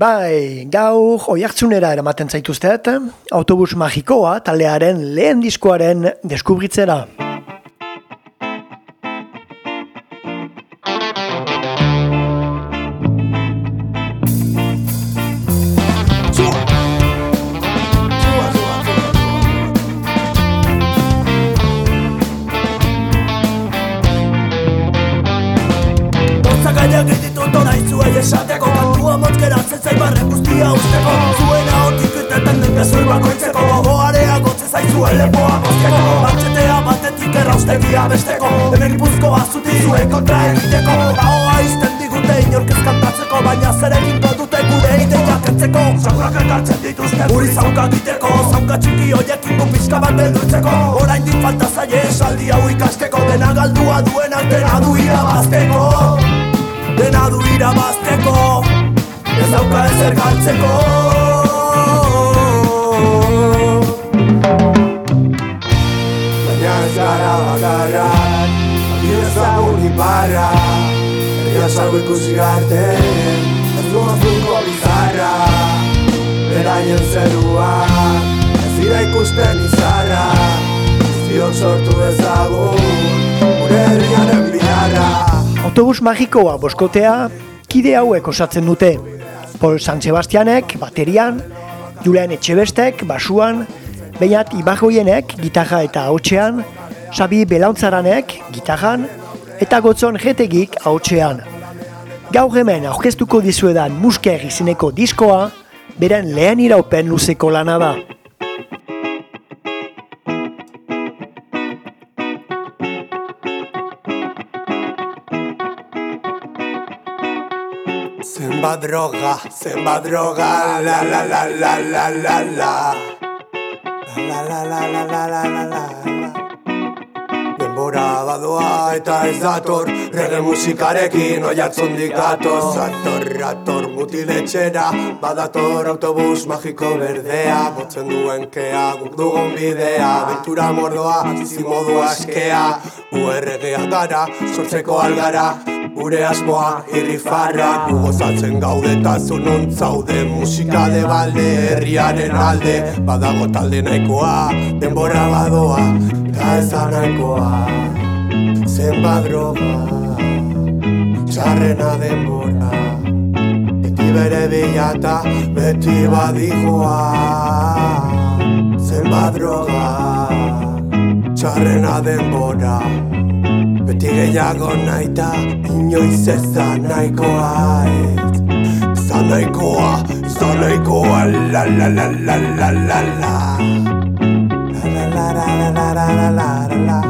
Bai, gaur oiartzunera eramaten zaituztet, autobus magikoa taldearen lehen diskoaren deskubritzera. Mozteko Batxetea batetik erraustegia besteko Hemen gipuzko azuti zuen kontra egiteko. Baoa izten digute inorkez kantatzeko Baina zerekin dute gure ideiak entzeko Zaurak ekartzen dituzte guri zaunka diteko Zaunka txiki hoiekin gu pixka bat beldurtzeko. Orain din falta zaie esaldi hau ikasteko. Dena galdua duen altena du irabazteko. Dena du irabazteko Ez dauka ezer galtzeko iparra Herria salgo ikusi garte Ez du azuko bizarra. Beraien zerua Ez dira ikusten izarra. Zion sortu ezagun Gure herriaren biharra. Autobus magikoa boskotea kide hauek osatzen dute. Paul San Sebastianek baterian, Julian Etxebestek basuan, Beinat Ibagoienek gitarra eta hautsean, Sabi Belautzaranek gitarran eta Gotzon Jetegik hautsean. Gaur hemen aurkeztuko dizuedan musker izeneko diskoa, beren lehen iraupen luzeko lana da. Zenbat droga, zenbat droga, la la la la la la la La la la la la la la la badoa eta ez dator Rege musikarekin oiatzun dikato Zator, rator, mutiletxera Badator autobus magiko berdea Botzen duen kea, guk dugun bidea Bentura mordoa, zimodu askea. URGA gara, sortzeko algara Gure asmoa irrifarra. Gugozatzen gaude eta zunun zaude Musika de balde, herriaren alde. Badago talde nahikoa, denbora badoa Eta ezan nahikoa Zenbat droga Txarrena denbora Beti bere bilata, beti badikoa Zenbat droga Txarrena denbora Beti gehiago nahi da inoiz ez da nahikoa ez Zan nahikoa, zan nahikoa la la la la la la la La la la la la la la la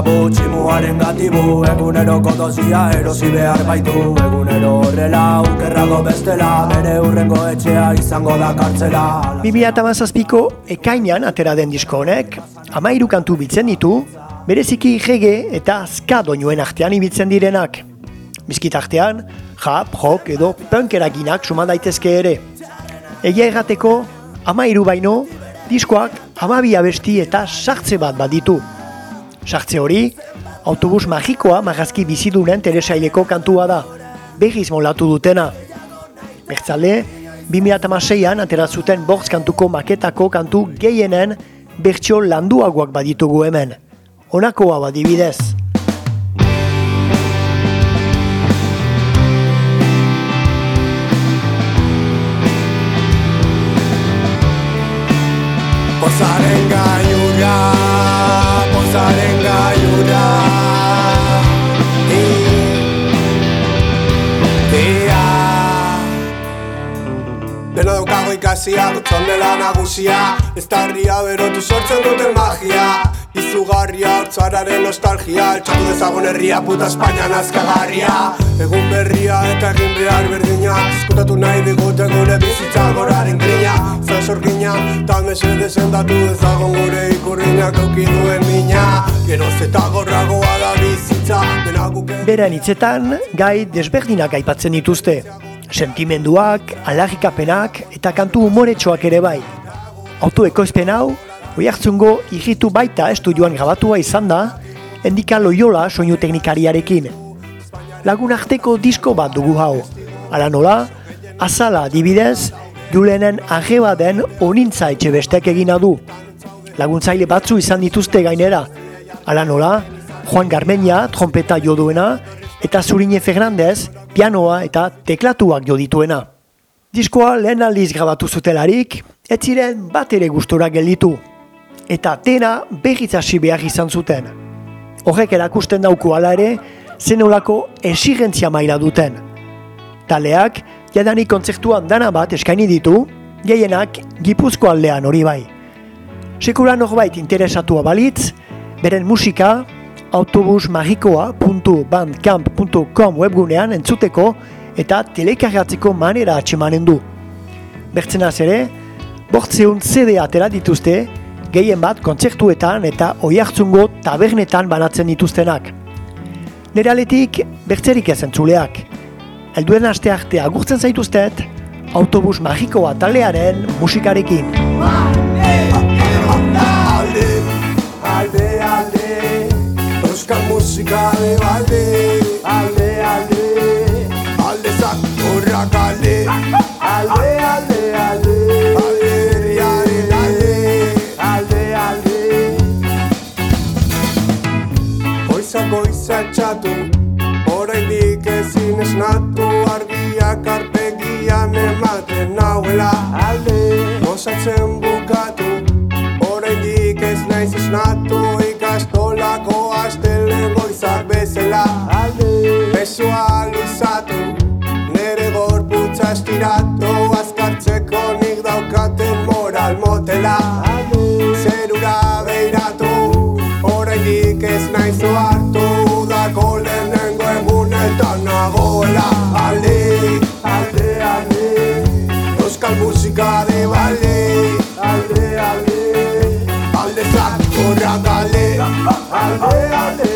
Esklabo, tximuaren gatibu Eguneroko dozia erosi behar baitu Egunero horrela, ukerrago bestela Bere urrengo etxea izango da kartzela 2008ko ekainan atera den disko honek, amairu kantu biltzen ditu, bereziki jege eta ska doinuen artean ibiltzen direnak. Bizkit artean, rap, rock edo punk eraginak suman daitezke ere. Egia errateko, amairu baino, diskoak amabi abesti eta sartze bat baditu. Sartze hori, autobus magikoa magazki bizidunen telesaileko kantua da, behiz molatu dutena. Bertzale, 2006an atera zuten bortz kantuko maketako kantu gehienen bertso landuagoak baditugu hemen. Honakoa badibidez. Pozaren gaiura, nagusia. Ez da herria berotu sortzen duten magia. Izugarria, hortzararen nostalgia. Eltsatu dezagun herria, puta Espainia nazkagarria. Egun berria eta egin behar berdina. Eskutatu nahi digute gure bizitza goraren grina. Zan sorgina, eta mesede sendatu dezagun gure ikurrinak auki duen mina. Geroz eta gorragoa Beren hitzetan, gai desberdinak aipatzen dituzte. Sentimenduak, alagikapenak eta kantu humoretxoak ere bai. Autoekoizpen hau, hoi hartzungo igitu baita estudioan grabatua izan da, endika loiola soinu teknikariarekin. Lagun arteko disko bat dugu hau. Ala nola, azala dibidez, Julenen arreba den onintza etxe bestek egina du. Laguntzaile batzu izan dituzte gainera. Ala nola, Juan Garmeña, trompeta jo duena, eta Zurine Fernandez, pianoa eta teklatuak jo dituena. Diskoa lehen aldiz grabatu zutelarik, ez ziren bat ere gustora gelditu. Eta tena behitzasi behar izan zuten. Horrek erakusten dauku ala ere, zenolako esigentzia maila duten. Taleak, jadanik kontzertuan dana bat eskaini ditu, geienak gipuzko aldean hori bai. Sekura norbait interesatua balitz, beren musika autobusmagikoa.bandcamp.com webgunean entzuteko eta telekargatzeko manera atxemanen du. Bertzenaz ere, bortzeun CD atera dituzte, gehien bat kontzertuetan eta oiartzungo tabernetan banatzen dituztenak. Nere aletik, bertzerik ez entzuleak. Elduen aste arte agurtzen zaituztet, autobus magikoa talearen musikarekin. Euskal musika de balde Alde, alde Alde zakurrak alde Alde, alde, alde Alde herriaren alde Alde, alde Goiza, goiza txatu. Oraindik ezin esnatu. Argiak arpegian ematen nauela. Alde Gozatzen bukatu estiratu Azkartzeko nik daukaten moral motela Zerura beiratu Oraindik ez naiz ohartu. Udako lehenengo egunetan nagoela. Alde, alde, alde Euskal musika de balde. Alde, alde Alde zakurrak alde Alde, alde,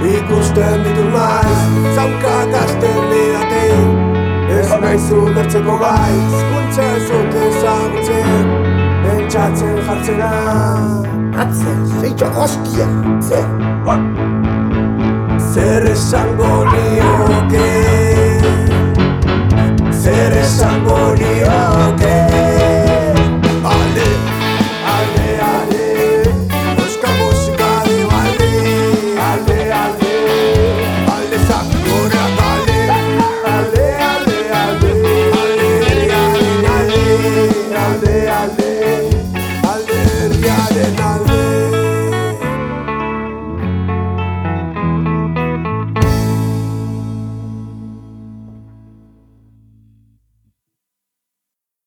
Ikusten ditu maiz Zaukak asten didate Ez naiz ulertzeko gai Zkuntza ez dut ezagutzen. Pentsatzen jartzera. Atzen, zeitxo hostia, zer? Zer esango nioke